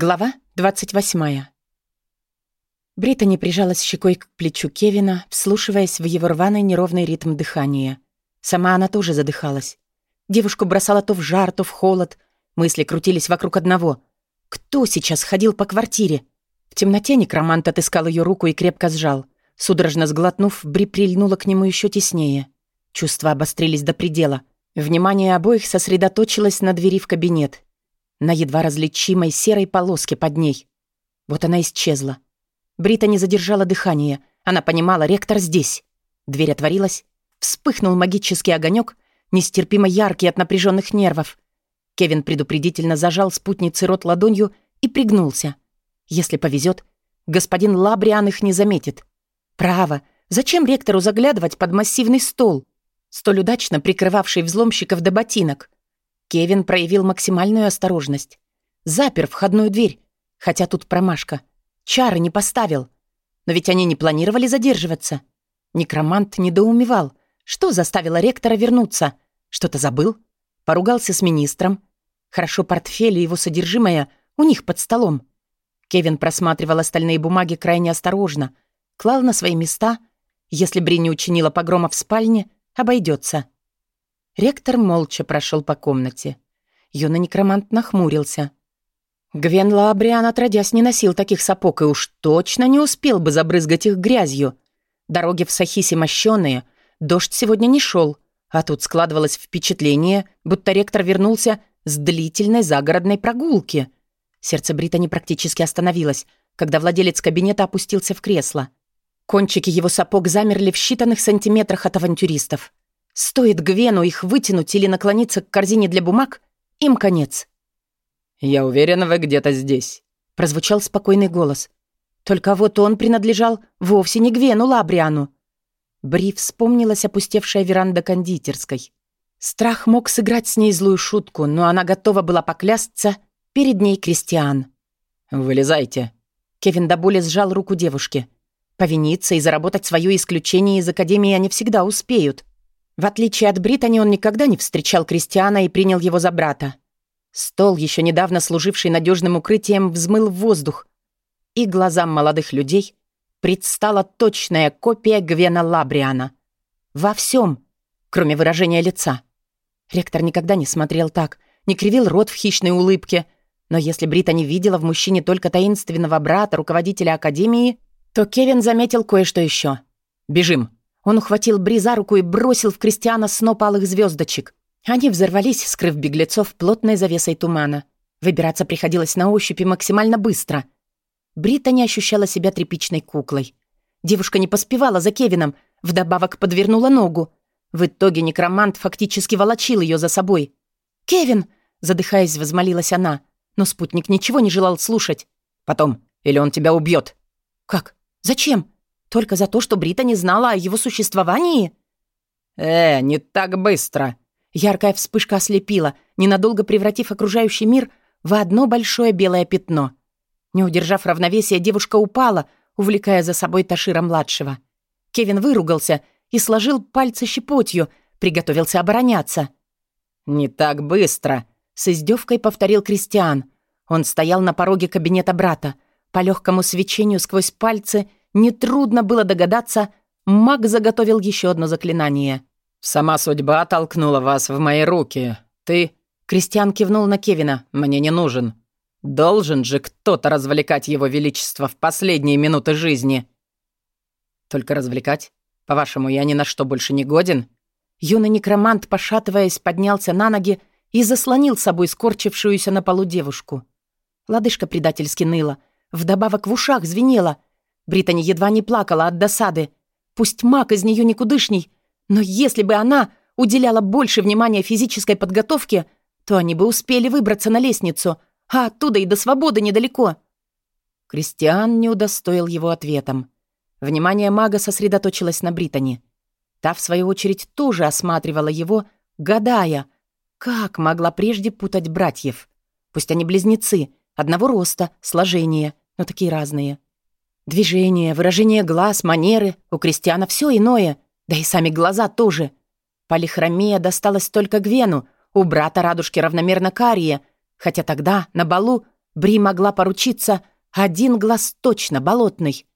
Глава 28. Британи прижалась щекой к плечу Кевина, вслушиваясь в его рваный неровный ритм дыхания. Сама она тоже задыхалась. Девушку бросала то в жар, то в холод. Мысли крутились вокруг одного. Кто сейчас ходил по квартире? В темноте некромант отыскал ее руку и крепко сжал. Судорожно сглотнув, Бри прильнула к нему еще теснее. Чувства обострились до предела. Внимание обоих сосредоточилось на двери в кабинет — на едва различимой серой полоске под ней. Вот она исчезла. Брита не задержала дыхание. Она понимала, ректор здесь. Дверь отворилась. Вспыхнул магический огонек, нестерпимо яркий от напряженных нервов. Кевин предупредительно зажал спутницы рот ладонью и пригнулся. Если повезет, господин Лабриан их не заметит. Право, зачем ректору заглядывать под массивный стол, столь удачно прикрывавший взломщиков до ботинок? Кевин проявил максимальную осторожность. Запер входную дверь, хотя тут промашка. Чары не поставил. Но ведь они не планировали задерживаться. Некромант недоумевал. Что заставило ректора вернуться? Что-то забыл? Поругался с министром? Хорошо портфель и его содержимое у них под столом. Кевин просматривал остальные бумаги крайне осторожно, клал на свои места. Если Бри не учинила погрома в спальне, обойдется. Ректор молча прошел по комнате. Юный некромант нахмурился. Гвен Лабриан отродясь не носил таких сапог и уж точно не успел бы забрызгать их грязью. Дороги в Сахисе мощёные, дождь сегодня не шел, а тут складывалось впечатление, будто ректор вернулся с длительной загородной прогулки. Сердце Британи практически остановилось, когда владелец кабинета опустился в кресло. Кончики его сапог замерли в считанных сантиметрах от авантюристов. Стоит Гвену их вытянуть или наклониться к корзине для бумаг, им конец. «Я уверен, вы где-то здесь», — прозвучал спокойный голос. Только вот он принадлежал вовсе не Гвену Лабриану. Бри вспомнилась опустевшая веранда кондитерской. Страх мог сыграть с ней злую шутку, но она готова была поклясться перед ней Кристиан. «Вылезайте». Кевин до боли сжал руку девушки. Повиниться и заработать свое исключение из Академии они всегда успеют. В отличие от Британи, он никогда не встречал Кристиана и принял его за брата. Стол, еще недавно служивший надежным укрытием, взмыл в воздух, и глазам молодых людей предстала точная копия Гвена Лабриана. Во всем, кроме выражения лица. Ректор никогда не смотрел так, не кривил рот в хищной улыбке, но если Брита не видела в мужчине только таинственного брата, руководителя Академии, то Кевин заметил кое-что еще. «Бежим!» Он ухватил Бри за руку и бросил в Кристиана сноп алых звездочек. Они взорвались, скрыв беглецов плотной завесой тумана. Выбираться приходилось на ощупь и максимально быстро. Брита не ощущала себя тряпичной куклой. Девушка не поспевала за Кевином, вдобавок подвернула ногу. В итоге некромант фактически волочил ее за собой. «Кевин!» — задыхаясь, возмолилась она. Но спутник ничего не желал слушать. «Потом, или он тебя убьет. «Как? Зачем?» Только за то, что Брита не знала о его существовании? «Э, не так быстро!» Яркая вспышка ослепила, ненадолго превратив окружающий мир в одно большое белое пятно. Не удержав равновесия, девушка упала, увлекая за собой Ташира-младшего. Кевин выругался и сложил пальцы щепотью, приготовился обороняться. «Не так быстро!» — с издевкой повторил Кристиан. Он стоял на пороге кабинета брата. По легкому свечению сквозь пальцы Нетрудно было догадаться, маг заготовил еще одно заклинание. «Сама судьба толкнула вас в мои руки. Ты...» Кристиан кивнул на Кевина. «Мне не нужен. Должен же кто-то развлекать его величество в последние минуты жизни». «Только развлекать? По-вашему, я ни на что больше не годен?» Юный некромант, пошатываясь, поднялся на ноги и заслонил собой скорчившуюся на полу девушку. Лодыжка предательски ныла, вдобавок в ушах звенела — Британи едва не плакала от досады. Пусть маг из нее никудышний, но если бы она уделяла больше внимания физической подготовке, то они бы успели выбраться на лестницу, а оттуда и до свободы недалеко. Кристиан не удостоил его ответом. Внимание мага сосредоточилось на Британи. Та, в свою очередь, тоже осматривала его, гадая, как могла прежде путать братьев. Пусть они близнецы, одного роста, сложения, но такие разные. Движение, выражение глаз, манеры. У Кристиана все иное. Да и сами глаза тоже. Полихромия досталась только Гвену. У брата радужки равномерно карие. Хотя тогда, на балу, Бри могла поручиться, один глаз точно болотный.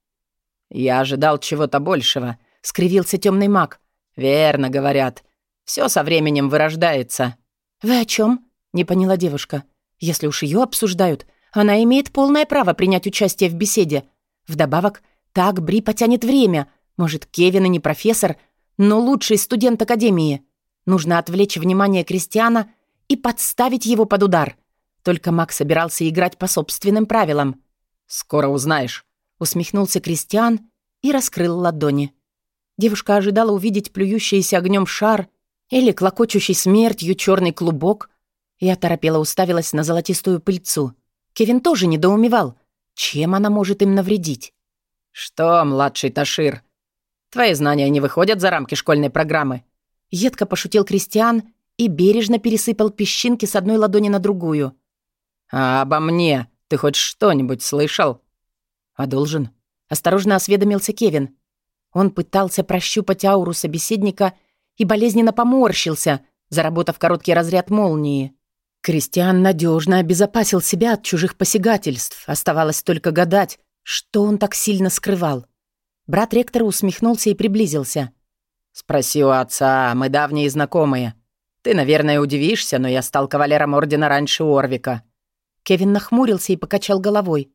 «Я ожидал чего-то большего», — скривился темный маг. «Верно, говорят. Все со временем вырождается». «Вы о чем? не поняла девушка. «Если уж ее обсуждают, она имеет полное право принять участие в беседе. Вдобавок, так Бри потянет время. Может, Кевин и не профессор, но лучший студент Академии. Нужно отвлечь внимание Кристиана и подставить его под удар. Только Мак собирался играть по собственным правилам. «Скоро узнаешь», — усмехнулся Кристиан и раскрыл ладони. Девушка ожидала увидеть плюющийся огнем шар или клокочущий смертью черный клубок. Я торопела уставилась на золотистую пыльцу. Кевин тоже недоумевал, чем она может им навредить. «Что, младший Ташир, твои знания не выходят за рамки школьной программы?» Едко пошутил Кристиан и бережно пересыпал песчинки с одной ладони на другую. «А обо мне ты хоть что-нибудь слышал?» «А должен?» — осторожно осведомился Кевин. Он пытался прощупать ауру собеседника и болезненно поморщился, заработав короткий разряд молнии. Кристиан надежно обезопасил себя от чужих посягательств. Оставалось только гадать, что он так сильно скрывал. Брат ректора усмехнулся и приблизился. «Спроси у отца, мы давние знакомые. Ты, наверное, удивишься, но я стал кавалером Ордена раньше Орвика». Кевин нахмурился и покачал головой.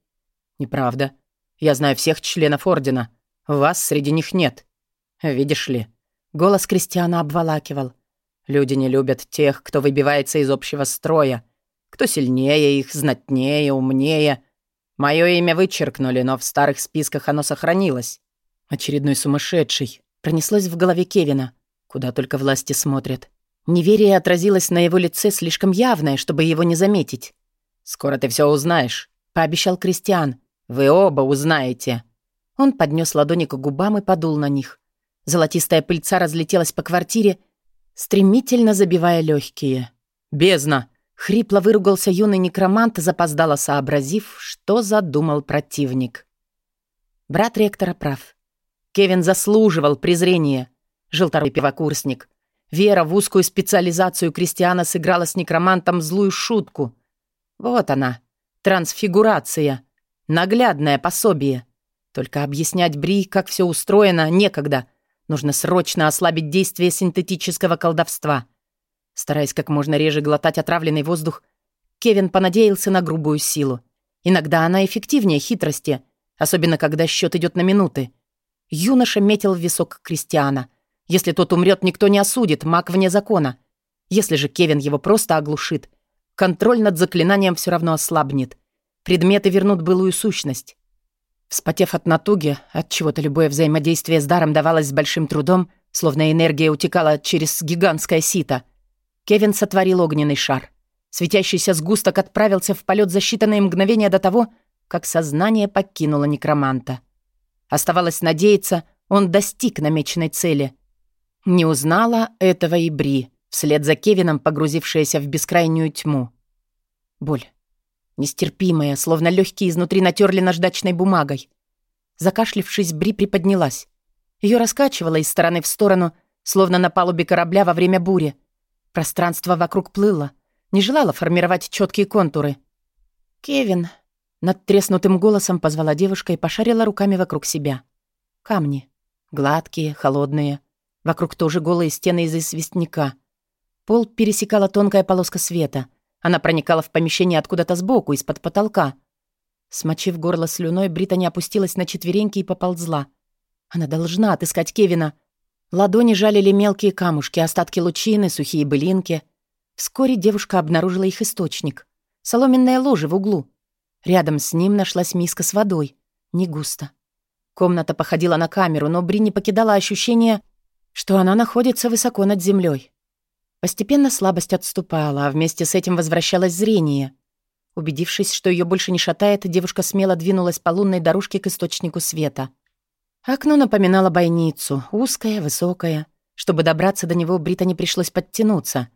«Неправда. Я знаю всех членов Ордена. Вас среди них нет. Видишь ли?» Голос Кристиана обволакивал. Люди не любят тех, кто выбивается из общего строя, кто сильнее их, знатнее, умнее. Мое имя вычеркнули, но в старых списках оно сохранилось. Очередной сумасшедший. Пронеслось в голове Кевина. Куда только власти смотрят. Неверие отразилось на его лице слишком явное, чтобы его не заметить. «Скоро ты все узнаешь», — пообещал Кристиан. «Вы оба узнаете». Он поднес ладони к губам и подул на них. Золотистая пыльца разлетелась по квартире, стремительно забивая легкие. «Бездна!» — хрипло выругался юный некромант, запоздало сообразив, что задумал противник. Брат ректора прав. Кевин заслуживал презрения. Желторый пивокурсник. Вера в узкую специализацию Кристиана сыграла с некромантом злую шутку. Вот она, трансфигурация. Наглядное пособие. Только объяснять Бри, как все устроено, некогда — Нужно срочно ослабить действие синтетического колдовства. Стараясь как можно реже глотать отравленный воздух, Кевин понадеялся на грубую силу. Иногда она эффективнее хитрости, особенно когда счет идет на минуты. Юноша метил в висок Кристиана. Если тот умрет, никто не осудит, маг вне закона. Если же Кевин его просто оглушит, контроль над заклинанием все равно ослабнет. Предметы вернут былую сущность. Вспотев от натуги, от чего-то любое взаимодействие с даром давалось с большим трудом, словно энергия утекала через гигантское сито. Кевин сотворил огненный шар. Светящийся сгусток отправился в полет за считанные мгновения до того, как сознание покинуло некроманта. Оставалось надеяться, он достиг намеченной цели. Не узнала этого и Бри, вслед за Кевином погрузившаяся в бескрайнюю тьму. Боль. Нестерпимая, словно легкие изнутри натерли наждачной бумагой. Закашлившись, Бри приподнялась. Ее раскачивало из стороны в сторону, словно на палубе корабля во время бури. Пространство вокруг плыло, не желало формировать четкие контуры. «Кевин», — над треснутым голосом позвала девушка и пошарила руками вокруг себя. Камни. Гладкие, холодные. Вокруг тоже голые стены из известняка. Пол пересекала тонкая полоска света — она проникала в помещение откуда-то сбоку, из-под потолка. Смочив горло слюной, Британи опустилась на четвереньки и поползла. Она должна отыскать Кевина. Ладони жалили мелкие камушки, остатки лучины, сухие былинки. Вскоре девушка обнаружила их источник. Соломенное ложе в углу. Рядом с ним нашлась миска с водой. Не густо. Комната походила на камеру, но Бри не покидала ощущение, что она находится высоко над землей. Постепенно слабость отступала, а вместе с этим возвращалось зрение. Убедившись, что ее больше не шатает, девушка смело двинулась по лунной дорожке к источнику света. Окно напоминало бойницу, узкое, высокое. Чтобы добраться до него, Брита не пришлось подтянуться.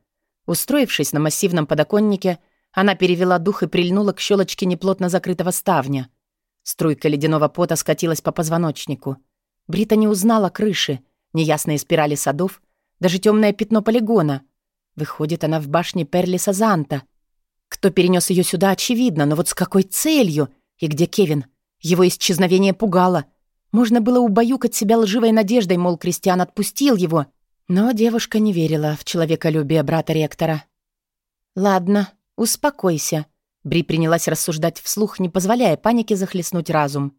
Устроившись на массивном подоконнике, она перевела дух и прильнула к щелочке неплотно закрытого ставня. Струйка ледяного пота скатилась по позвоночнику. Брита не узнала крыши, неясные спирали садов, даже темное пятно полигона — Выходит, она в башне Перли Сазанта. Кто перенес ее сюда, очевидно, но вот с какой целью? И где Кевин? Его исчезновение пугало. Можно было убаюкать себя лживой надеждой, мол, Кристиан отпустил его. Но девушка не верила в человеколюбие брата ректора. «Ладно, успокойся», — Бри принялась рассуждать вслух, не позволяя панике захлестнуть разум.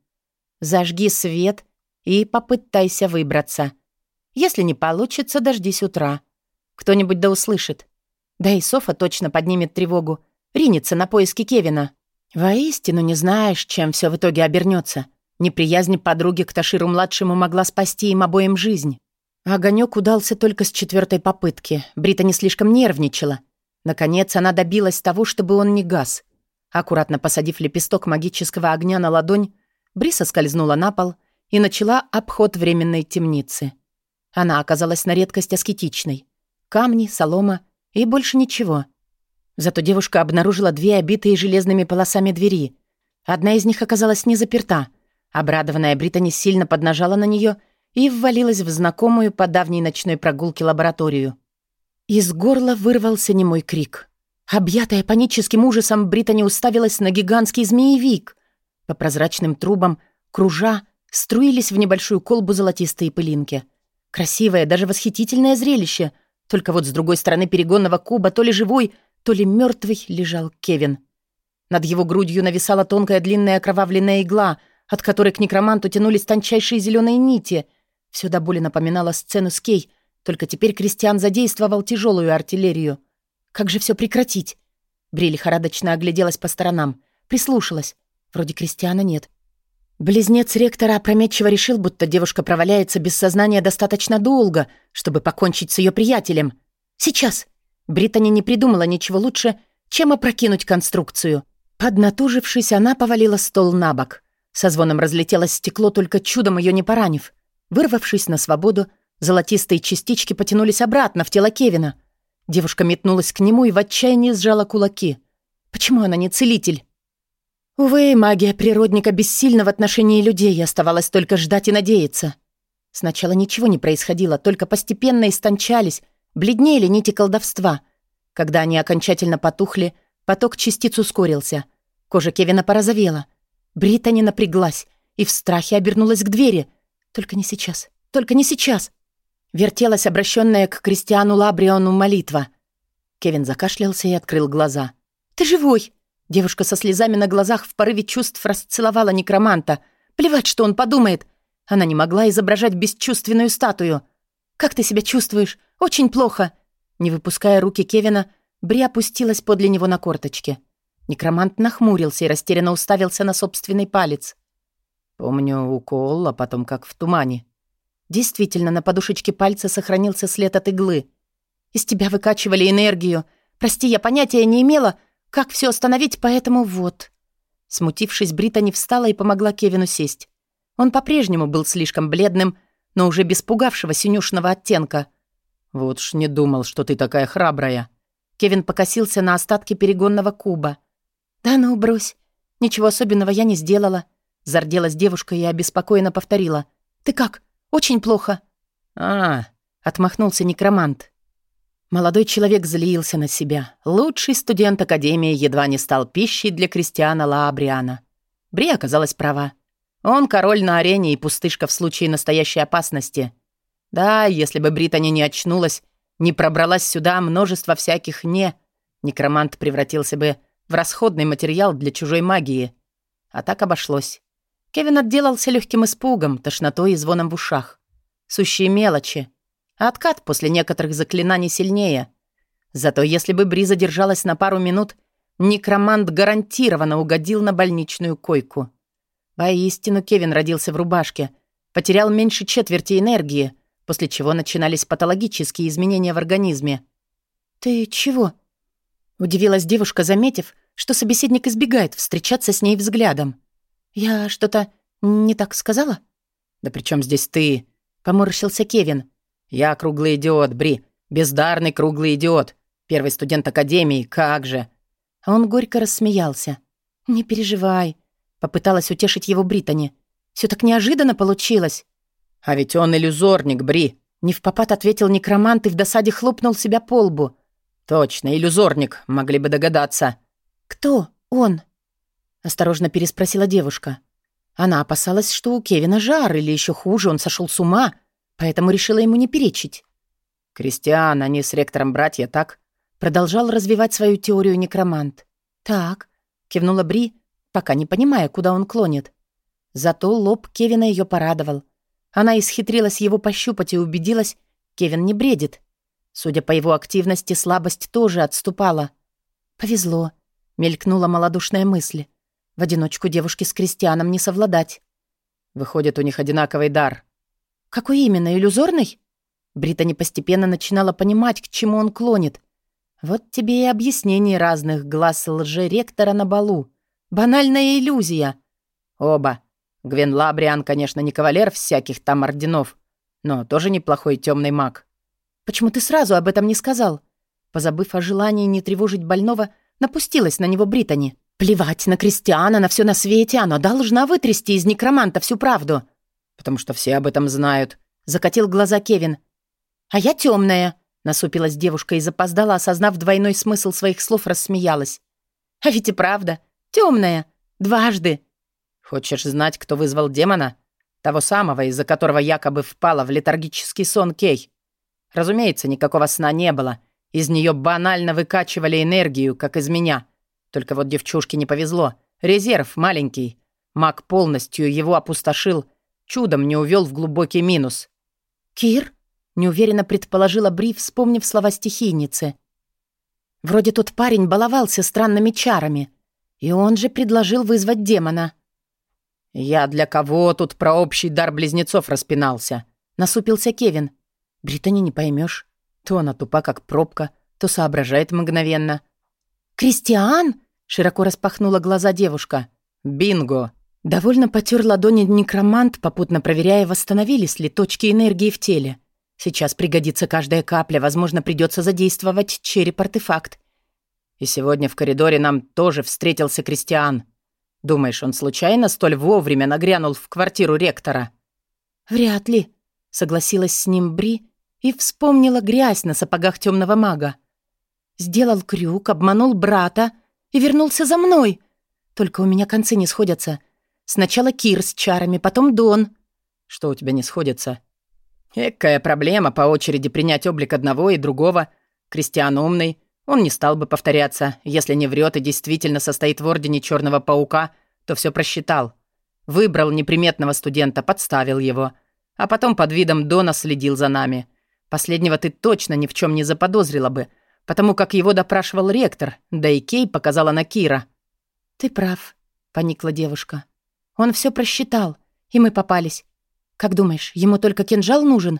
«Зажги свет и попытайся выбраться. Если не получится, дождись утра. Кто-нибудь да услышит. Да и Софа точно поднимет тревогу, ринется на поиски Кевина. Воистину не знаешь, чем все в итоге обернется. Неприязнь подруги к Таширу-младшему могла спасти им обоим жизнь. Огонек удался только с четвертой попытки. Брита не слишком нервничала. Наконец она добилась того, чтобы он не гас. Аккуратно посадив лепесток магического огня на ладонь, Бриса скользнула на пол и начала обход временной темницы. Она оказалась на редкость аскетичной. Камни, солома и больше ничего. Зато девушка обнаружила две обитые железными полосами двери. Одна из них оказалась не заперта. Обрадованная Британи сильно поднажала на нее и ввалилась в знакомую по давней ночной прогулке лабораторию. Из горла вырвался немой крик. Объятая паническим ужасом, Британи уставилась на гигантский змеевик. По прозрачным трубам, кружа, струились в небольшую колбу золотистые пылинки. Красивое, даже восхитительное зрелище. Только вот с другой стороны перегонного куба то ли живой, то ли мертвый лежал Кевин. Над его грудью нависала тонкая длинная окровавленная игла, от которой к некроманту тянулись тончайшие зеленые нити. Все до боли напоминало сцену с Кей, только теперь Кристиан задействовал тяжелую артиллерию. Как же все прекратить? Бри лихорадочно огляделась по сторонам, прислушалась. Вроде Кристиана нет. Близнец ректора опрометчиво решил, будто девушка проваляется без сознания достаточно долго, чтобы покончить с ее приятелем. Сейчас. Британи не придумала ничего лучше, чем опрокинуть конструкцию. Поднатужившись, она повалила стол на бок. Со звоном разлетелось стекло, только чудом ее не поранив. Вырвавшись на свободу, золотистые частички потянулись обратно в тело Кевина. Девушка метнулась к нему и в отчаянии сжала кулаки. Почему она не целитель? Увы, магия природника бессильна в отношении людей, оставалось только ждать и надеяться. Сначала ничего не происходило, только постепенно истончались, Бледнели нити колдовства. Когда они окончательно потухли, поток частиц ускорился. Кожа Кевина порозовела. Британи напряглась и в страхе обернулась к двери. Только не сейчас. Только не сейчас. Вертелась обращенная к Кристиану Лабриону молитва. Кевин закашлялся и открыл глаза. «Ты живой!» Девушка со слезами на глазах в порыве чувств расцеловала некроманта. Плевать, что он подумает. Она не могла изображать бесчувственную статую. «Как ты себя чувствуешь? Очень плохо!» Не выпуская руки Кевина, Бри опустилась подле него на корточки. Некромант нахмурился и растерянно уставился на собственный палец. «Помню укол, а потом как в тумане». Действительно, на подушечке пальца сохранился след от иглы. «Из тебя выкачивали энергию. Прости, я понятия не имела, как все остановить, поэтому вот». Смутившись, Брита не встала и помогла Кевину сесть. Он по-прежнему был слишком бледным, но уже без пугавшего синюшного оттенка. «Вот ж не думал, что ты такая храбрая». Кевин покосился на остатки перегонного куба. «Да ну, брось. Ничего особенного я не сделала». Зарделась девушка и обеспокоенно повторила. «Ты как? Очень плохо». «А, — отмахнулся некромант. Молодой человек злился на себя. Лучший студент Академии едва не стал пищей для Кристиана Лаабриана. Бри оказалась права. Он король на арене и пустышка в случае настоящей опасности. Да, если бы Британи не очнулась, не пробралась сюда множество всяких «не», некромант превратился бы в расходный материал для чужой магии. А так обошлось. Кевин отделался легким испугом, тошнотой и звоном в ушах. Сущие мелочи. Откат после некоторых заклинаний сильнее. Зато если бы Бри задержалась на пару минут, некромант гарантированно угодил на больничную койку. Воистину, Кевин родился в рубашке, потерял меньше четверти энергии — после чего начинались патологические изменения в организме. «Ты чего?» — удивилась девушка, заметив, что собеседник избегает встречаться с ней взглядом. «Я что-то не так сказала?» «Да при чем здесь ты?» — поморщился Кевин. «Я круглый идиот, Бри. Бездарный круглый идиот. Первый студент академии, как же!» Он горько рассмеялся. «Не переживай», — попыталась утешить его Британи. «Все так неожиданно получилось». «А ведь он иллюзорник, Бри!» Не в попад ответил некромант и в досаде хлопнул себя по лбу. «Точно, иллюзорник, могли бы догадаться». «Кто он?» — осторожно переспросила девушка. Она опасалась, что у Кевина жар, или еще хуже, он сошел с ума, поэтому решила ему не перечить. «Кристиан, они с ректором братья, так?» Продолжал развивать свою теорию некромант. «Так», — кивнула Бри, пока не понимая, куда он клонит. Зато лоб Кевина ее порадовал. Она исхитрилась его пощупать и убедилась, Кевин не бредит. Судя по его активности, слабость тоже отступала. «Повезло», — мелькнула малодушная мысль. В одиночку девушке с крестьяном не совладать. Выходит, у них одинаковый дар. Какой именно, иллюзорный? Британи постепенно начинала понимать, к чему он клонит. Вот тебе и объяснение разных глаз лжеректора на балу. Банальная иллюзия. Оба. Гвен Лабриан, конечно, не кавалер всяких там орденов, но тоже неплохой темный маг. Почему ты сразу об этом не сказал? Позабыв о желании не тревожить больного, напустилась на него Британи. Плевать на Кристиана, на все на свете, она должна вытрясти из некроманта всю правду. Потому что все об этом знают. Закатил глаза Кевин. А я темная, насупилась девушка и запоздала, осознав двойной смысл своих слов, рассмеялась. А ведь и правда, темная, дважды. Хочешь знать, кто вызвал демона? Того самого, из-за которого якобы впала в летаргический сон Кей. Разумеется, никакого сна не было. Из нее банально выкачивали энергию, как из меня. Только вот девчушке не повезло. Резерв маленький. Маг полностью его опустошил. Чудом не увел в глубокий минус. «Кир?» — неуверенно предположила Бри, вспомнив слова стихийницы. «Вроде тот парень баловался странными чарами. И он же предложил вызвать демона». «Я для кого тут про общий дар близнецов распинался?» — насупился Кевин. «Британи не поймешь. То она тупа, как пробка, то соображает мгновенно». «Кристиан?» Широко распахнула глаза девушка. «Бинго!» Довольно потер ладони некромант, попутно проверяя, восстановились ли точки энергии в теле. Сейчас пригодится каждая капля, возможно, придется задействовать череп-артефакт. И сегодня в коридоре нам тоже встретился Кристиан. Думаешь, он случайно столь вовремя нагрянул в квартиру ректора? Вряд ли, согласилась с ним Бри и вспомнила грязь на сапогах темного мага. Сделал крюк, обманул брата, и вернулся за мной. Только у меня концы не сходятся. Сначала Кир с чарами, потом Дон. Что у тебя не сходится? Экая проблема по очереди принять облик одного и другого. Кристиан умный. Он не стал бы повторяться. Если не врет и действительно состоит в Ордене Черного Паука, то все просчитал. Выбрал неприметного студента, подставил его. А потом под видом Дона следил за нами. Последнего ты точно ни в чем не заподозрила бы — потому как его допрашивал ректор, да и Кей показала на Кира. «Ты прав», — поникла девушка. «Он все просчитал, и мы попались. Как думаешь, ему только кинжал нужен?»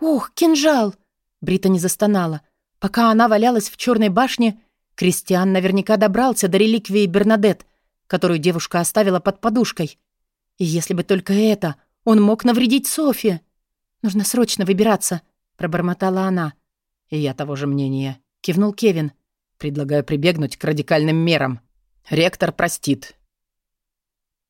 «Ух, кинжал!» Брита не застонала. Пока она валялась в черной башне, Кристиан наверняка добрался до реликвии Бернадет, которую девушка оставила под подушкой. И если бы только это, он мог навредить Софье. «Нужно срочно выбираться», — пробормотала она. И я того же мнения кивнул Кевин. Предлагаю прибегнуть к радикальным мерам. Ректор простит.